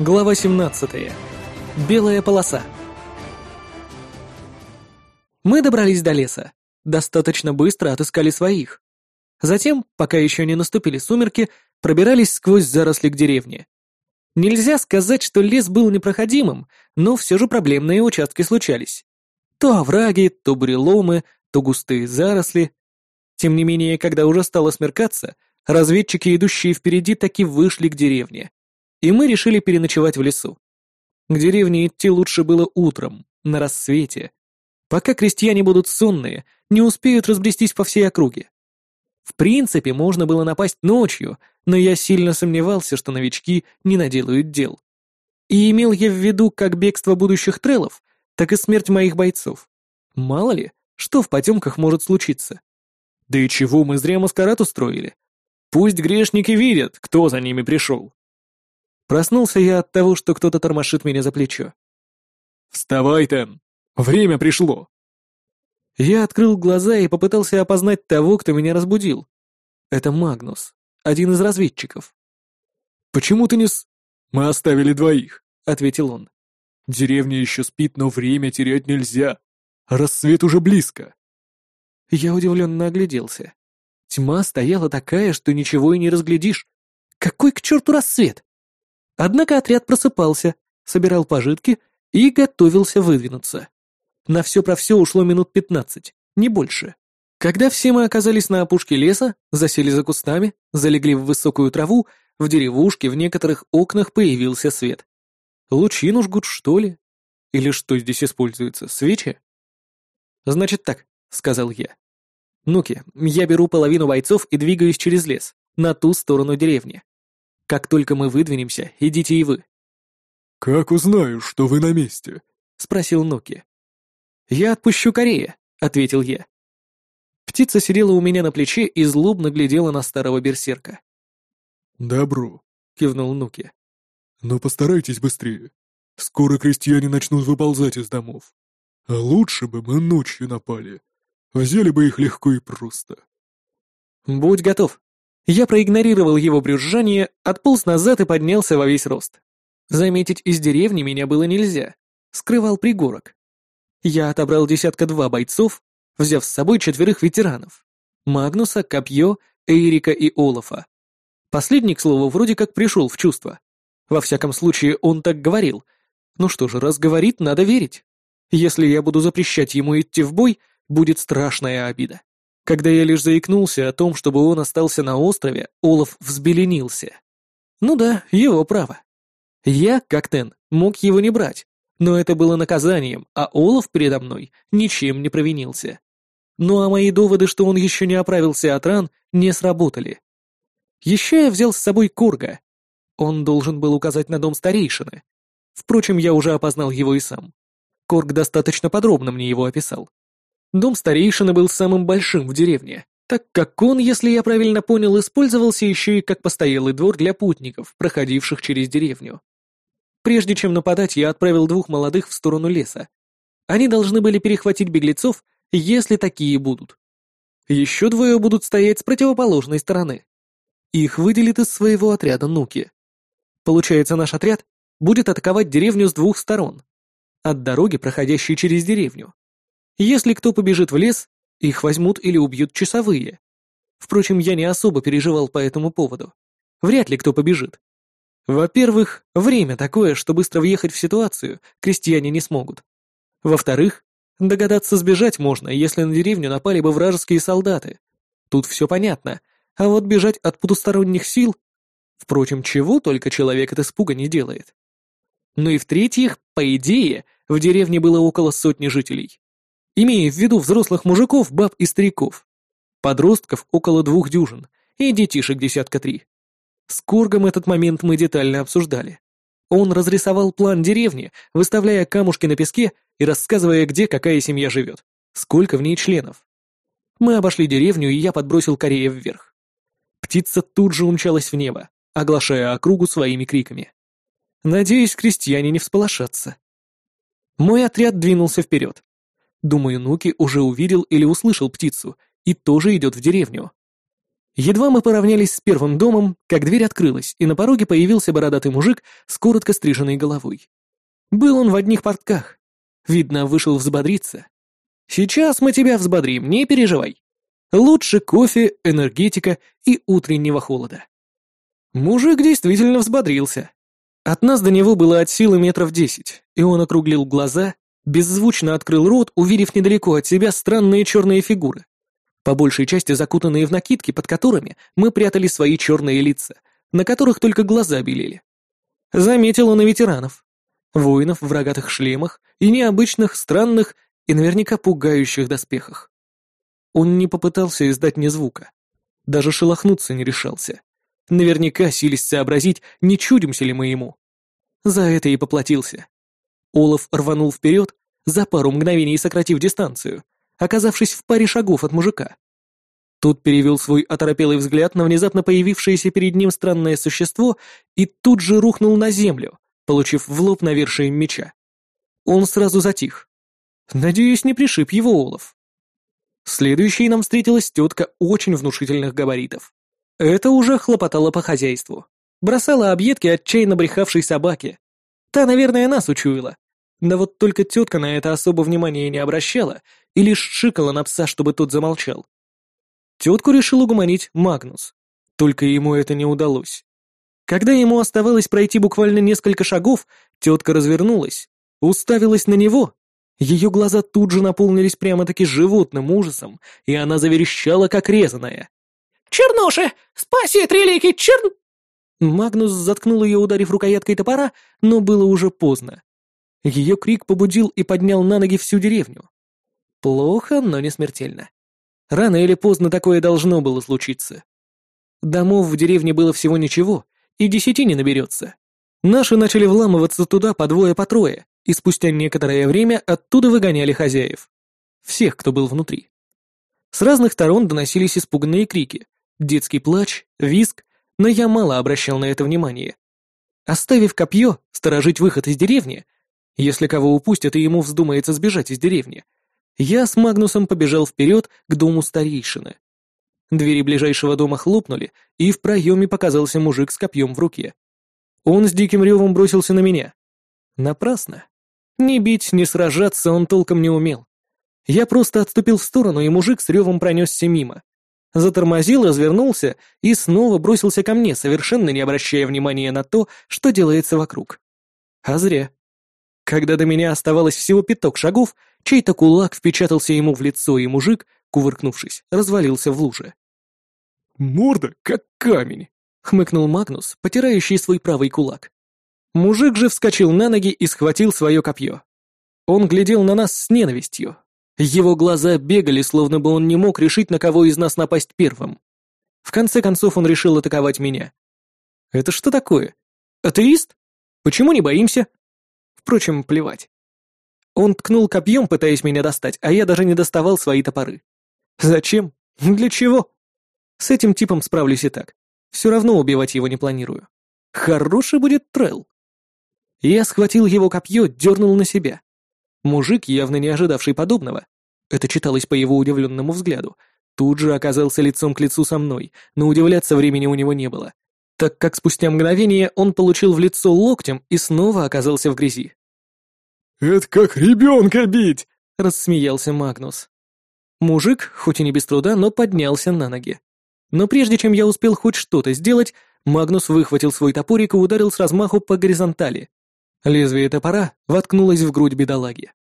Глава 17. Белая полоса. Мы добрались до леса. Достаточно быстро отыскали своих. Затем, пока еще не наступили сумерки, пробирались сквозь заросли к деревне. Нельзя сказать, что лес был непроходимым, но все же проблемные участки случались. То овраги, то буреломы, то густые заросли. Тем не менее, когда уже стало смеркаться, разведчики, идущие впереди, таки вышли к деревне и мы решили переночевать в лесу. К деревне идти лучше было утром, на рассвете. Пока крестьяне будут сонные, не успеют разбрестись по всей округе. В принципе, можно было напасть ночью, но я сильно сомневался, что новички не наделают дел. И имел я в виду как бегство будущих треллов, так и смерть моих бойцов. Мало ли, что в потемках может случиться. Да и чего мы зря маскарад устроили? Пусть грешники видят, кто за ними пришел. Проснулся я от того, что кто-то тормошит меня за плечо. «Вставай, Тен! Время пришло!» Я открыл глаза и попытался опознать того, кто меня разбудил. Это Магнус, один из разведчиков. «Почему ты не с...» «Мы оставили двоих», — ответил он. «Деревня еще спит, но время терять нельзя. Рассвет уже близко». Я удивленно огляделся. Тьма стояла такая, что ничего и не разглядишь. Какой к черту рассвет? Однако отряд просыпался, собирал пожитки и готовился выдвинуться. На все про все ушло минут пятнадцать, не больше. Когда все мы оказались на опушке леса, засели за кустами, залегли в высокую траву, в деревушке в некоторых окнах появился свет. Лучину жгут, что ли? Или что здесь используется, свечи? «Значит так», — сказал я. «Ну-ки, я беру половину бойцов и двигаюсь через лес, на ту сторону деревни. Как только мы выдвинемся, идите и вы». «Как узнаю, что вы на месте?» — спросил Ноки. «Я отпущу Корея», — ответил я. Птица сидела у меня на плече и злобно глядела на старого берсерка. «Добро», — кивнул Нуки. «Но постарайтесь быстрее. Скоро крестьяне начнут выползать из домов. А лучше бы мы ночью напали. Взяли бы их легко и просто». «Будь готов», я проигнорировал его брюзжание, отполз назад и поднялся во весь рост. Заметить из деревни меня было нельзя. Скрывал пригорок. Я отобрал десятка-два бойцов, взяв с собой четверых ветеранов. Магнуса, Копье, Эрика и Олафа. Последний, к слову, вроде как пришел в чувство. Во всяком случае, он так говорил. Ну что же, раз говорит, надо верить. Если я буду запрещать ему идти в бой, будет страшная обида. Когда я лишь заикнулся о том, чтобы он остался на острове, Олаф взбеленился. Ну да, его право. Я, как Тен, мог его не брать, но это было наказанием, а Олаф передо мной ничем не провинился. Ну а мои доводы, что он еще не оправился от ран, не сработали. Еще я взял с собой Курга. Он должен был указать на дом старейшины. Впрочем, я уже опознал его и сам. Корг достаточно подробно мне его описал. Дом старейшины был самым большим в деревне, так как он, если я правильно понял, использовался еще и как постоялый двор для путников, проходивших через деревню. Прежде чем нападать, я отправил двух молодых в сторону леса. Они должны были перехватить беглецов, если такие будут. Еще двое будут стоять с противоположной стороны. Их выделит из своего отряда Нуки. Получается, наш отряд будет атаковать деревню с двух сторон. От дороги, проходящей через деревню, если кто побежит в лес, их возьмут или убьют часовые. Впрочем, я не особо переживал по этому поводу. Вряд ли кто побежит. Во-первых, время такое, что быстро въехать в ситуацию крестьяне не смогут. Во-вторых, догадаться сбежать можно, если на деревню напали бы вражеские солдаты. Тут все понятно, а вот бежать от потусторонних сил... Впрочем, чего только человек от испуга не делает. Ну и в-третьих, по идее, в деревне было около сотни жителей имея в виду взрослых мужиков, баб и стариков. Подростков около двух дюжин и детишек десятка три. С Коргом этот момент мы детально обсуждали. Он разрисовал план деревни, выставляя камушки на песке и рассказывая, где какая семья живет, сколько в ней членов. Мы обошли деревню, и я подбросил Корея вверх. Птица тут же умчалась в небо, оглашая округу своими криками. Надеюсь, крестьяне не всполошатся. Мой отряд двинулся вперед. Думаю, Нуки уже увидел или услышал птицу и тоже идет в деревню. Едва мы поравнялись с первым домом, как дверь открылась, и на пороге появился бородатый мужик с коротко стриженной головой. Был он в одних портках. Видно, вышел взбодриться. «Сейчас мы тебя взбодрим, не переживай. Лучше кофе, энергетика и утреннего холода». Мужик действительно взбодрился. От нас до него было от силы метров десять, и он округлил глаза, беззвучно открыл рот, увидев недалеко от себя странные черные фигуры по большей части закутанные в накидки, под которыми мы прятали свои черные лица, на которых только глаза белели. Заметил он и ветеранов. Воинов в рогатых шлемах и необычных, странных и наверняка пугающих доспехах. Он не попытался издать ни звука. Даже шелохнуться не решался. Наверняка сились сообразить, не чудимся ли мы ему. За это и поплатился. Олаф рванул вперед, за пару мгновений сократив дистанцию, оказавшись в паре шагов от мужика. Тот перевел свой оторопелый взгляд на внезапно появившееся перед ним странное существо и тут же рухнул на землю, получив в лоб навершием меча. Он сразу затих. Надеюсь, не пришиб его Олов. Следующей нам встретилась тетка очень внушительных габаритов. Это уже хлопотало по хозяйству. Бросала объедки отчаянно брехавшей собаке. Та, наверное, нас учуяла. Да вот только тетка на это особо внимания не обращала и лишь шикала на пса, чтобы тот замолчал. Тетку решил угомонить Магнус. Только ему это не удалось. Когда ему оставалось пройти буквально несколько шагов, тетка развернулась, уставилась на него. Ее глаза тут же наполнились прямо-таки животным ужасом, и она заверещала, как резаная. «Чернуши! Спаси трелики, черн...» Магнус заткнул ее, ударив рукояткой топора, но было уже поздно. Ее крик побудил и поднял на ноги всю деревню. Плохо, но не смертельно. Рано или поздно такое должно было случиться. Домов в деревне было всего ничего, и десяти не наберется. Наши начали вламываться туда по двое по трое, и спустя некоторое время оттуда выгоняли хозяев. Всех, кто был внутри. С разных сторон доносились испуганные крики, детский плач, визг, но я мало обращал на это внимание. Оставив копье, сторожить выход из деревни, если кого упустят и ему вздумается сбежать из деревни, я с Магнусом побежал вперед к дому старейшины. Двери ближайшего дома хлопнули, и в проеме показался мужик с копьем в руке. Он с диким ревом бросился на меня. Напрасно. Ни бить, ни сражаться он толком не умел. Я просто отступил в сторону, и мужик с ревом пронесся мимо. Затормозил, развернулся и снова бросился ко мне, совершенно не обращая внимания на то, что делается вокруг. А зря. Когда до меня оставалось всего пяток шагов, чей-то кулак впечатался ему в лицо, и мужик, кувыркнувшись, развалился в луже. «Морда, как камень!» — хмыкнул Магнус, потирающий свой правый кулак. Мужик же вскочил на ноги и схватил свое копье. Он глядел на нас с ненавистью. Его глаза бегали, словно бы он не мог решить, на кого из нас напасть первым. В конце концов он решил атаковать меня. Это что такое? Атеист? Почему не боимся? Впрочем, плевать. Он ткнул копьем, пытаясь меня достать, а я даже не доставал свои топоры. Зачем? Для чего? С этим типом справлюсь и так. Все равно убивать его не планирую. Хороший будет трелл. Я схватил его копье, дернул на себя. Мужик, явно не ожидавший подобного, это читалось по его удивленному взгляду, тут же оказался лицом к лицу со мной, но удивляться времени у него не было так как спустя мгновение он получил в лицо локтем и снова оказался в грязи. «Это как ребенка бить!» — рассмеялся Магнус. Мужик, хоть и не без труда, но поднялся на ноги. Но прежде чем я успел хоть что-то сделать, Магнус выхватил свой топорик и ударил с размаху по горизонтали. Лезвие топора воткнулось в грудь бедолаги.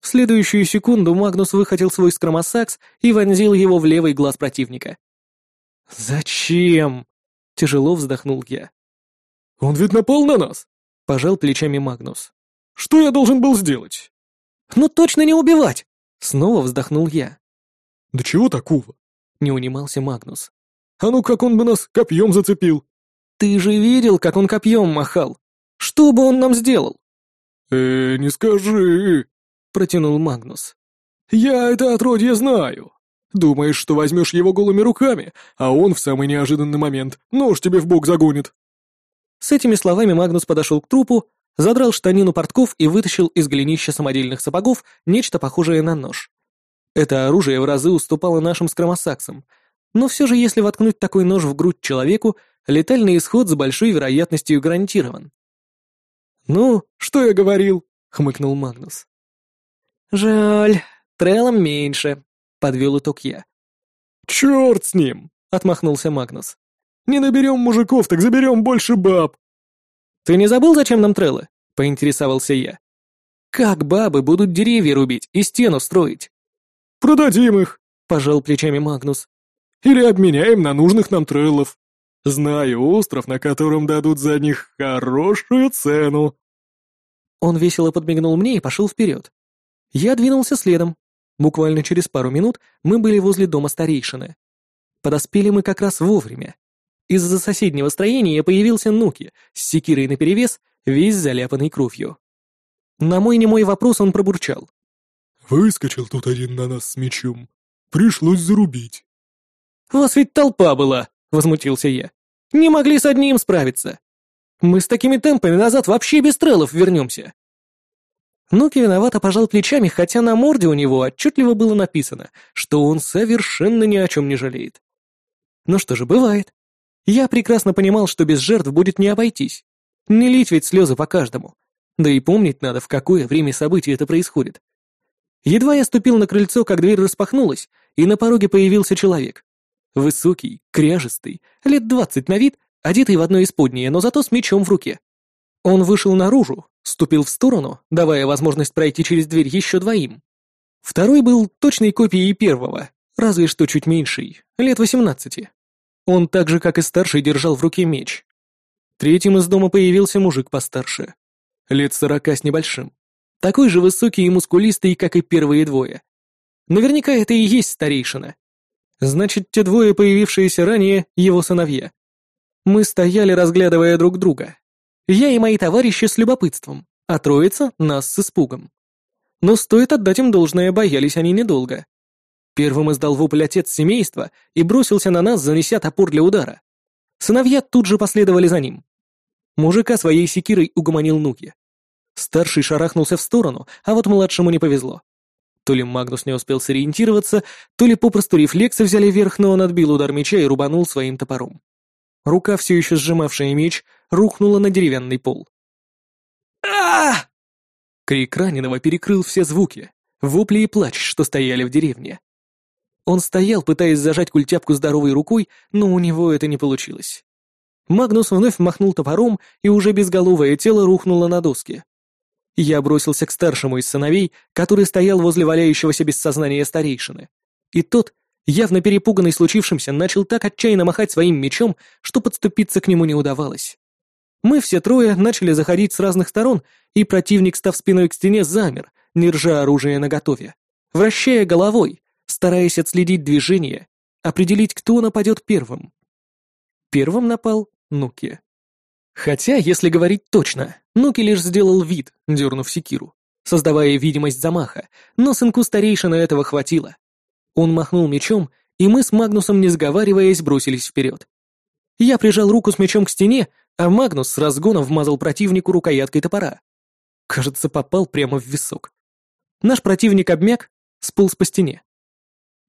В следующую секунду Магнус выхватил свой скромосакс и вонзил его в левый глаз противника. «Зачем?» Тяжело вздохнул я. «Он ведь напал на нас!» — пожал плечами Магнус. «Что я должен был сделать?» «Ну точно не убивать!» — снова вздохнул я. «Да чего такого?» — не унимался Магнус. «А ну как он бы нас копьем зацепил!» «Ты же видел, как он копьем махал! Что бы он нам сделал?» «Э, не скажи!» — протянул Магнус. «Я это отродье знаю!» Думаешь, что возьмешь его голыми руками, а он в самый неожиданный момент нож тебе в бок загонит». С этими словами Магнус подошел к трупу, задрал штанину портков и вытащил из голенища самодельных сапогов нечто похожее на нож. Это оружие в разы уступало нашим скромосаксам, Но все же, если воткнуть такой нож в грудь человеку, летальный исход с большой вероятностью гарантирован. «Ну, что я говорил?» — хмыкнул Магнус. «Жаль, трелом меньше», — подвел итог я. «Черт с ним!» — отмахнулся Магнус. «Не наберем мужиков, так заберем больше баб!» «Ты не забыл, зачем нам треллы?» — поинтересовался я. «Как бабы будут деревья рубить и стену строить?» «Продадим их», — пожал плечами Магнус. «Или обменяем на нужных нам треллов. Знаю остров, на котором дадут за них хорошую цену». Он весело подмигнул мне и пошел вперед. Я двинулся следом. Буквально через пару минут мы были возле дома старейшины. Подоспели мы как раз вовремя. Из-за соседнего строения появился Нуки с секирой наперевес, весь заляпанный кровью. На мой немой вопрос он пробурчал. «Выскочил тут один на нас с мечом. Пришлось зарубить». «У вас ведь толпа была», — возмутился я. «Не могли с одним справиться. Мы с такими темпами назад вообще без стрелов вернемся». Нуки виновато пожал плечами, хотя на морде у него отчетливо было написано, что он совершенно ни о чем не жалеет. Ну что же, бывает. Я прекрасно понимал, что без жертв будет не обойтись. Не лить ведь слезы по каждому. Да и помнить надо, в какое время событий это происходит. Едва я ступил на крыльцо, как дверь распахнулась, и на пороге появился человек. Высокий, кряжестый, лет двадцать на вид, одетый в одно исподнее, но зато с мечом в руке. Он вышел наружу, ступил в сторону, давая возможность пройти через дверь еще двоим. Второй был точной копией первого, разве что чуть меньший, лет восемнадцати. Он так же, как и старший, держал в руке меч. Третьим из дома появился мужик постарше. Лет сорока с небольшим. Такой же высокий и мускулистый, как и первые двое. Наверняка это и есть старейшина. Значит, те двое, появившиеся ранее, его сыновья. Мы стояли, разглядывая друг друга. Я и мои товарищи с любопытством, а троица — нас с испугом. Но стоит отдать им должное, боялись они недолго. Первым издал вопль отец семейства и бросился на нас, занеся топор для удара. Сыновья тут же последовали за ним. Мужика своей секирой угомонил Нуки. Старший шарахнулся в сторону, а вот младшему не повезло. То ли Магнус не успел сориентироваться, то ли попросту рефлексы взяли верх, но он отбил удар меча и рубанул своим топором. Рука, все еще сжимавшая меч, рухнула на деревянный пол. а Крик раненого перекрыл все звуки, вопли и плач, что стояли в деревне. Он стоял, пытаясь зажать культяпку здоровой рукой, но у него это не получилось. Магнус вновь махнул топором, и уже безголовое тело рухнуло на доски. Я бросился к старшему из сыновей, который стоял возле валяющегося без сознания старейшины. И тот, явно перепуганный случившимся, начал так отчаянно махать своим мечом, что подступиться к нему не удавалось. Мы все трое начали заходить с разных сторон, и противник, став спиной к стене, замер, не ржа оружие наготове, вращая головой, стараясь отследить движение, определить, кто нападет первым. Первым напал Нуки. Хотя, если говорить точно, Нуки лишь сделал вид, дернув секиру, создавая видимость замаха, но сынку старейшины этого хватило. Он махнул мечом, и мы с Магнусом, не сговариваясь, бросились вперед. Я прижал руку с мечом к стене, а Магнус с разгона вмазал противнику рукояткой топора. Кажется, попал прямо в висок. Наш противник обмяк, сполз по стене.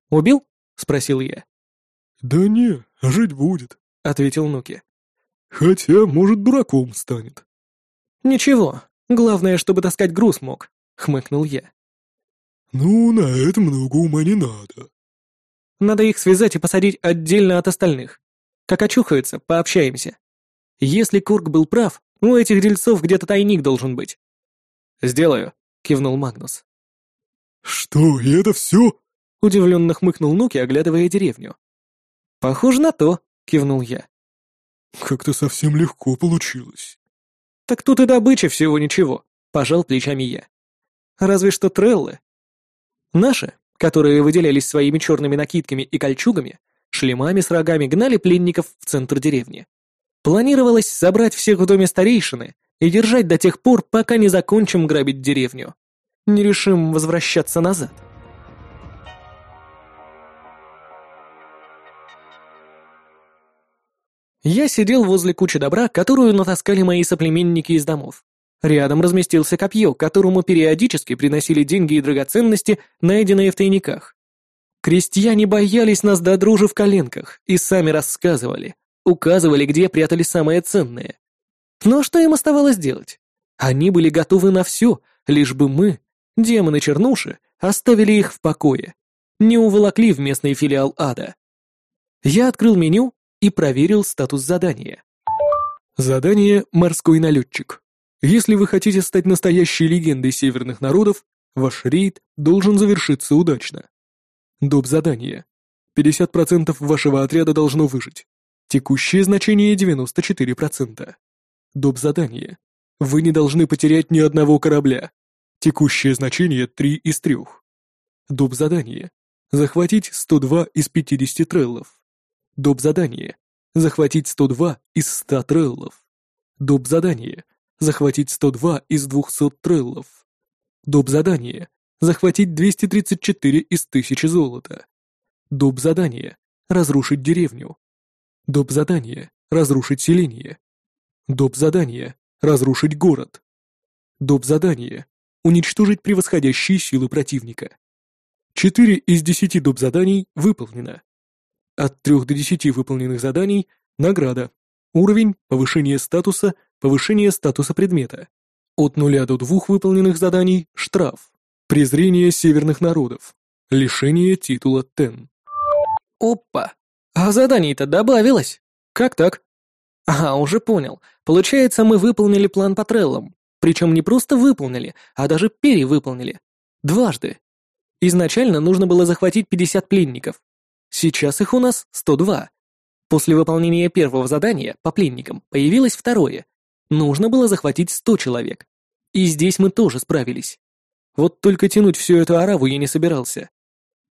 «Убил?» — спросил я. «Да не, жить будет», — ответил Нуки. «Хотя, может, дураком станет». «Ничего, главное, чтобы таскать груз мог», — хмыкнул я. «Ну, на это много ума не надо». «Надо их связать и посадить отдельно от остальных. Как очухаются, пообщаемся. Если Курк был прав, у этих дельцов где-то тайник должен быть». «Сделаю», — кивнул Магнус. «Что, и это все?» — удивленно хмыкнул Нуки, оглядывая деревню. «Похоже на то», — кивнул я. «Как-то совсем легко получилось». «Так тут и добыча всего ничего», — пожал плечами я. «Разве что треллы. Наши, которые выделялись своими черными накидками и кольчугами, шлемами с рогами гнали пленников в центр деревни. Планировалось собрать всех в доме старейшины и держать до тех пор, пока не закончим грабить деревню. Не решим возвращаться назад». Я сидел возле кучи добра, которую натаскали мои соплеменники из домов. Рядом разместился копье, которому периодически приносили деньги и драгоценности, найденные в тайниках. Крестьяне боялись нас до дружи в коленках и сами рассказывали, указывали, где прятали самое ценное. Но что им оставалось делать? Они были готовы на все, лишь бы мы, демоны-чернуши, оставили их в покое, не уволокли в местный филиал ада. Я открыл меню и проверил статус задания. Задание «Морской налетчик». Если вы хотите стать настоящей легендой северных народов, ваш рейд должен завершиться удачно. Доп. задание. 50% вашего отряда должно выжить. Текущее значение 94%. Доп. задание. Вы не должны потерять ни одного корабля. Текущее значение 3 из 3. Доп. задание. Захватить 102 из 50 треллов. Доп. задание. Захватить 102 из 100 треллов. Доп. задание. Захватить 102 из 200 треллов. Доп. задание. Захватить 234 из 1000 золота. Доп. задание. Разрушить деревню. Доп. задание. Разрушить селение. Доп. задание. Разрушить город. Доп. задание. Уничтожить превосходящие силы противника. 4 из 10 доп. заданий выполнено. От 3 до 10 выполненных заданий – награда. Уровень – повышение статуса, повышение статуса предмета. От 0 до 2 выполненных заданий – штраф. Презрение северных народов. Лишение титула Тен. Опа! А заданий-то добавилось? Как так? Ага, уже понял. Получается, мы выполнили план по треллам. Причем не просто выполнили, а даже перевыполнили. Дважды. Изначально нужно было захватить 50 пленников. Сейчас их у нас 102. После выполнения первого задания по пленникам появилось второе. Нужно было захватить 100 человек. И здесь мы тоже справились. Вот только тянуть всю эту ораву я не собирался.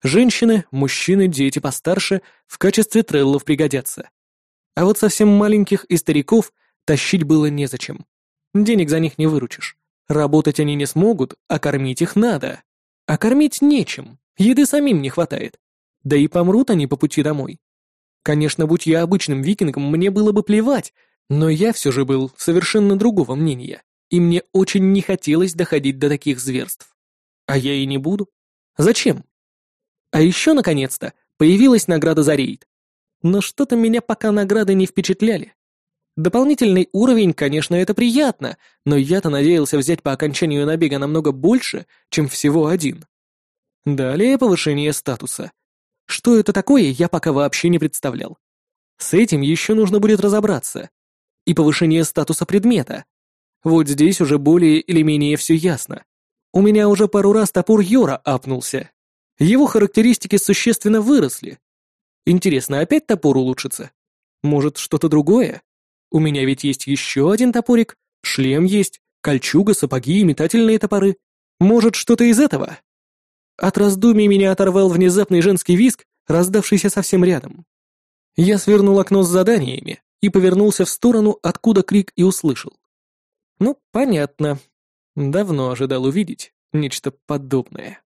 Женщины, мужчины, дети постарше в качестве треллов пригодятся. А вот совсем маленьких и стариков тащить было незачем. Денег за них не выручишь. Работать они не смогут, а кормить их надо. А кормить нечем, еды самим не хватает. Да и помрут они по пути домой. Конечно, будь я обычным викингом, мне было бы плевать, но я все же был совершенно другого мнения, и мне очень не хотелось доходить до таких зверств. А я и не буду. Зачем? А еще, наконец-то, появилась награда за рейд. Но что-то меня пока награды не впечатляли. Дополнительный уровень, конечно, это приятно, но я-то надеялся взять по окончанию набега намного больше, чем всего один. Далее повышение статуса — что это такое, я пока вообще не представлял. С этим еще нужно будет разобраться. И повышение статуса предмета. Вот здесь уже более или менее все ясно. У меня уже пару раз топор Йора апнулся. Его характеристики существенно выросли. Интересно, опять топор улучшится? Может, что-то другое? У меня ведь есть еще один топорик, шлем есть, кольчуга, сапоги и метательные топоры. Может, что-то из этого? От раздумий меня оторвал внезапный женский визг, раздавшийся совсем рядом. Я свернул окно с заданиями и повернулся в сторону, откуда крик и услышал. Ну, понятно. Давно ожидал увидеть нечто подобное.